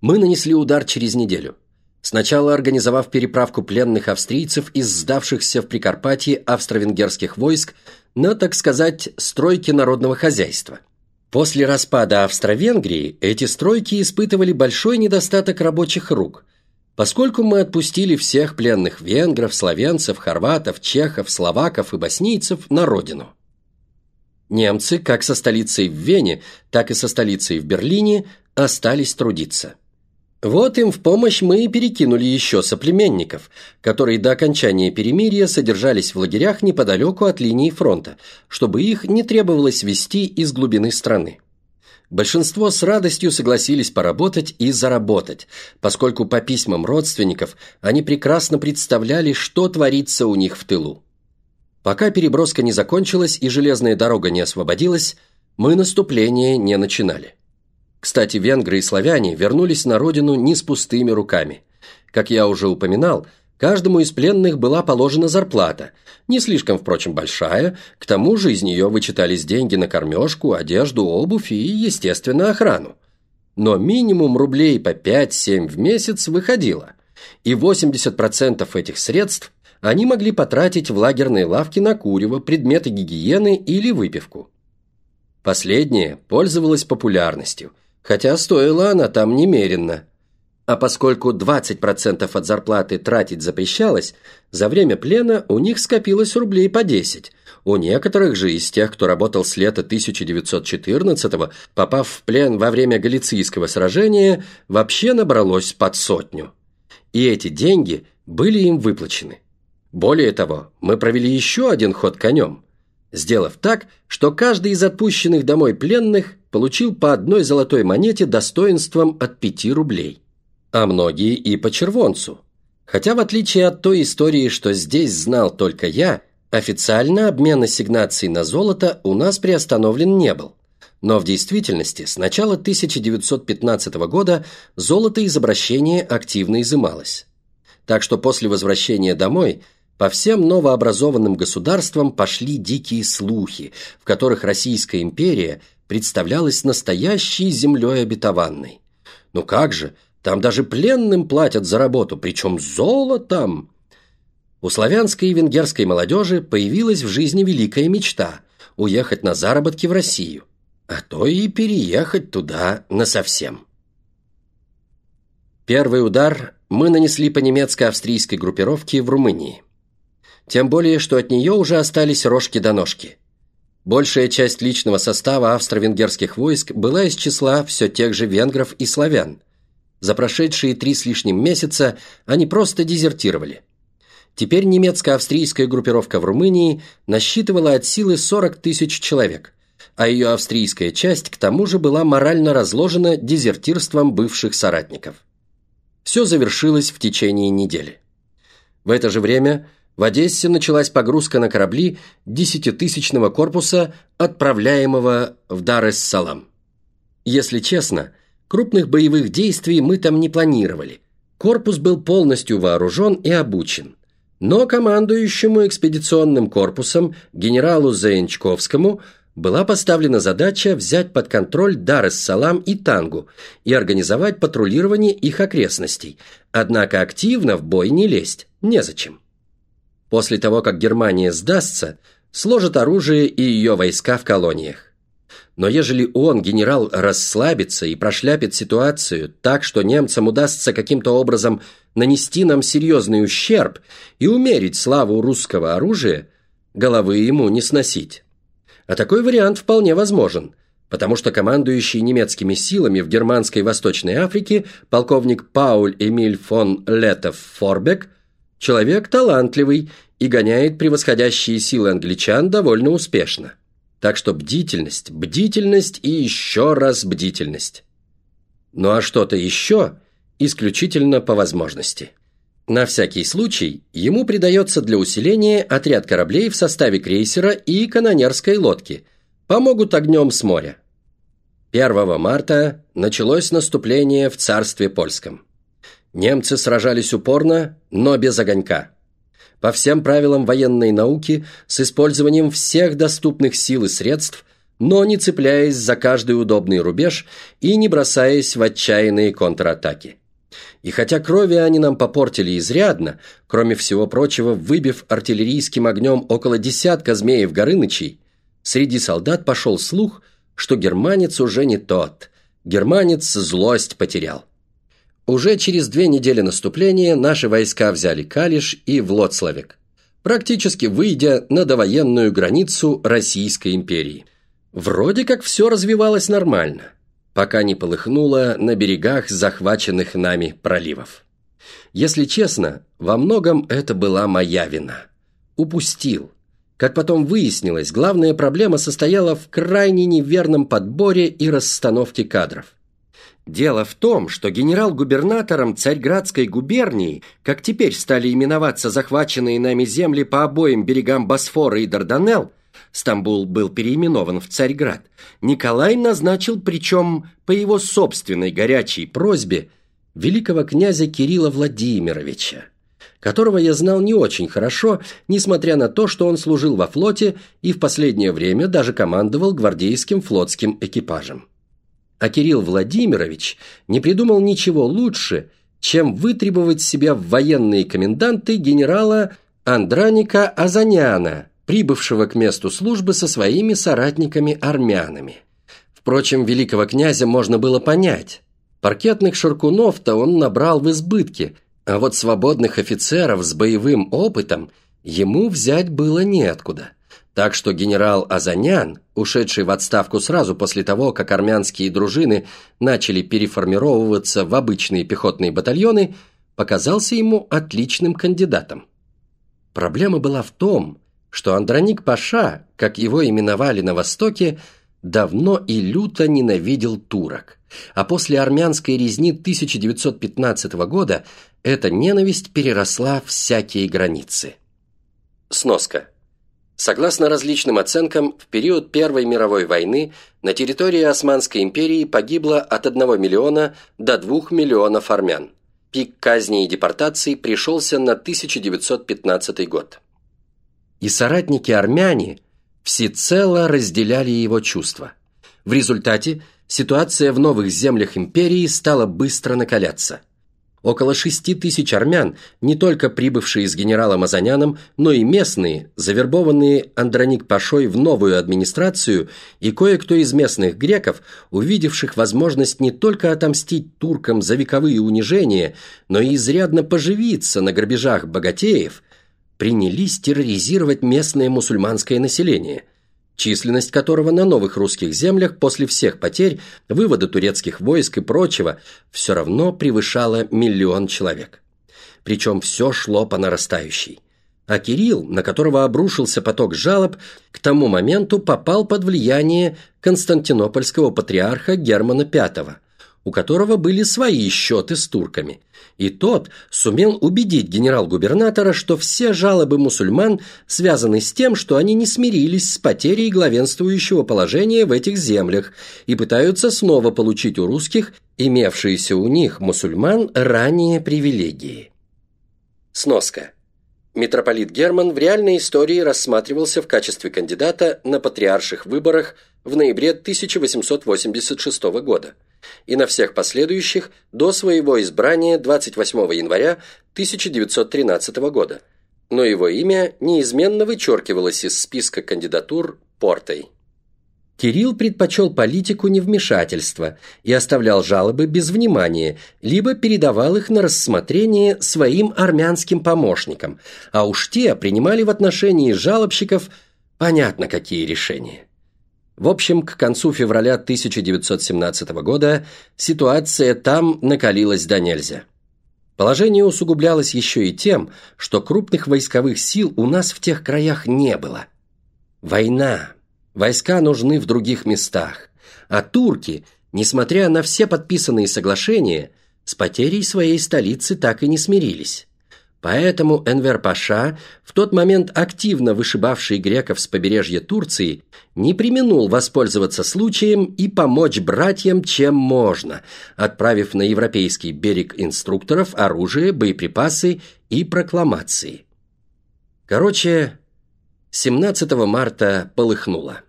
Мы нанесли удар через неделю. Сначала организовав переправку пленных австрийцев из сдавшихся в Прикарпатье австро-венгерских войск на, так сказать, стройки народного хозяйства. После распада Австро-Венгрии эти стройки испытывали большой недостаток рабочих рук, поскольку мы отпустили всех пленных венгров, славянцев, хорватов, чехов, словаков и боснийцев на родину. Немцы, как со столицей в Вене, так и со столицей в Берлине, остались трудиться. Вот им в помощь мы и перекинули еще соплеменников, которые до окончания перемирия содержались в лагерях неподалеку от линии фронта, чтобы их не требовалось вести из глубины страны. Большинство с радостью согласились поработать и заработать, поскольку по письмам родственников они прекрасно представляли, что творится у них в тылу. Пока переброска не закончилась и железная дорога не освободилась, мы наступление не начинали. Кстати, венгры и славяне вернулись на родину не с пустыми руками. Как я уже упоминал, каждому из пленных была положена зарплата, не слишком, впрочем, большая, к тому же из нее вычитались деньги на кормежку, одежду, обувь и, естественно, охрану. Но минимум рублей по 5-7 в месяц выходило, и 80% этих средств они могли потратить в лагерные лавки на курево, предметы гигиены или выпивку. Последнее пользовалось популярностью – хотя стоила она там немеренно. А поскольку 20% от зарплаты тратить запрещалось, за время плена у них скопилось рублей по 10. У некоторых же из тех, кто работал с лета 1914-го, попав в плен во время Галицийского сражения, вообще набралось под сотню. И эти деньги были им выплачены. Более того, мы провели еще один ход конем, сделав так, что каждый из отпущенных домой пленных получил по одной золотой монете достоинством от пяти рублей. А многие и по червонцу. Хотя в отличие от той истории, что здесь знал только я, официально обмен ассигнаций на золото у нас приостановлен не был. Но в действительности с начала 1915 года золото из обращения активно изымалось. Так что после возвращения домой по всем новообразованным государствам пошли дикие слухи, в которых Российская империя представлялась настоящей землей обетованной. Ну как же, там даже пленным платят за работу, причем золотом. У славянской и венгерской молодежи появилась в жизни великая мечта – уехать на заработки в Россию, а то и переехать туда насовсем. Первый удар мы нанесли по немецко-австрийской группировке в Румынии. Тем более, что от нее уже остались рожки до ножки. Большая часть личного состава австро-венгерских войск была из числа все тех же венгров и славян. За прошедшие три с лишним месяца они просто дезертировали. Теперь немецко-австрийская группировка в Румынии насчитывала от силы 40 тысяч человек, а ее австрийская часть к тому же была морально разложена дезертирством бывших соратников. Все завершилось в течение недели. В это же время – в Одессе началась погрузка на корабли десятитысячного корпуса, отправляемого в Дар-эс-Салам. Если честно, крупных боевых действий мы там не планировали. Корпус был полностью вооружен и обучен. Но командующему экспедиционным корпусом генералу Заянчковскому была поставлена задача взять под контроль Дар-эс-Салам и Тангу и организовать патрулирование их окрестностей, однако активно в бой не лезть, незачем. После того, как Германия сдастся, сложит оружие и ее войска в колониях. Но ежели он, генерал, расслабится и прошляпит ситуацию так, что немцам удастся каким-то образом нанести нам серьезный ущерб и умерить славу русского оружия, головы ему не сносить. А такой вариант вполне возможен, потому что командующий немецкими силами в германской Восточной Африке полковник Пауль Эмиль фон Летов-Форбек – Человек талантливый и гоняет превосходящие силы англичан довольно успешно. Так что бдительность, бдительность и еще раз бдительность. Ну а что-то еще исключительно по возможности. На всякий случай ему придается для усиления отряд кораблей в составе крейсера и канонерской лодки. Помогут огнем с моря. 1 марта началось наступление в царстве польском. Немцы сражались упорно, но без огонька. По всем правилам военной науки, с использованием всех доступных сил и средств, но не цепляясь за каждый удобный рубеж и не бросаясь в отчаянные контратаки. И хотя крови они нам попортили изрядно, кроме всего прочего, выбив артиллерийским огнем около десятка змеев-горынычей, среди солдат пошел слух, что германец уже не тот. Германец злость потерял. Уже через две недели наступления наши войска взяли Калиш и Влоцлавик, практически выйдя на довоенную границу Российской империи. Вроде как все развивалось нормально – пока не полыхнуло на берегах захваченных нами проливов. Если честно, во многом это была моя вина. Упустил. Как потом выяснилось, главная проблема состояла в крайне неверном подборе и расстановке кадров. Дело в том, что генерал-губернатором Царьградской губернии, как теперь стали именоваться захваченные нами земли по обоим берегам Босфора и Дарданелл, Стамбул был переименован в Царьград, Николай назначил, причем по его собственной горячей просьбе, великого князя Кирилла Владимировича, которого я знал не очень хорошо, несмотря на то, что он служил во флоте и в последнее время даже командовал гвардейским флотским экипажем. А Кирилл Владимирович не придумал ничего лучше, чем вытребовать себя в военные коменданты генерала Андраника Азаняна, прибывшего к месту службы со своими соратниками-армянами. Впрочем, великого князя можно было понять. Паркетных шаркунов-то он набрал в избытке, а вот свободных офицеров с боевым опытом ему взять было неоткуда. Так что генерал Азанян, ушедший в отставку сразу после того, как армянские дружины начали переформировываться в обычные пехотные батальоны, показался ему отличным кандидатом. Проблема была в том, что Андроник Паша, как его именовали на Востоке, давно и люто ненавидел турок. А после армянской резни 1915 года эта ненависть переросла всякие границы. Сноска. Согласно различным оценкам, в период Первой мировой войны на территории Османской империи погибло от 1 миллиона до 2 миллионов армян. Пик казни и депортаций пришелся на 1915 год и соратники-армяне всецело разделяли его чувства. В результате ситуация в новых землях империи стала быстро накаляться. Около шести тысяч армян, не только прибывшие с генералом Азаняном, но и местные, завербованные Андроник Пашой в новую администрацию и кое-кто из местных греков, увидевших возможность не только отомстить туркам за вековые унижения, но и изрядно поживиться на грабежах богатеев – принялись терроризировать местное мусульманское население, численность которого на новых русских землях после всех потерь, вывода турецких войск и прочего все равно превышала миллион человек. Причем все шло по нарастающей. А Кирилл, на которого обрушился поток жалоб, к тому моменту попал под влияние константинопольского патриарха Германа V – у которого были свои счеты с турками. И тот сумел убедить генерал-губернатора, что все жалобы мусульман связаны с тем, что они не смирились с потерей главенствующего положения в этих землях и пытаются снова получить у русских имевшиеся у них мусульман ранее привилегии. Сноска. Митрополит Герман в реальной истории рассматривался в качестве кандидата на патриарших выборах в ноябре 1886 года и на всех последующих до своего избрания 28 января 1913 года, но его имя неизменно вычеркивалось из списка кандидатур Портой. Кирилл предпочел политику невмешательства и оставлял жалобы без внимания, либо передавал их на рассмотрение своим армянским помощникам, а уж те принимали в отношении жалобщиков понятно какие решения. В общем, к концу февраля 1917 года ситуация там накалилась до нельзя. Положение усугублялось еще и тем, что крупных войсковых сил у нас в тех краях не было. Война. Войска нужны в других местах. А турки, несмотря на все подписанные соглашения, с потерей своей столицы так и не смирились. Поэтому Энвер Паша, в тот момент активно вышибавший греков с побережья Турции, не применул воспользоваться случаем и помочь братьям чем можно, отправив на европейский берег инструкторов оружие, боеприпасы и прокламации. Короче, 17 марта полыхнуло.